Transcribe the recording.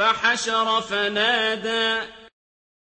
فحشر فنادى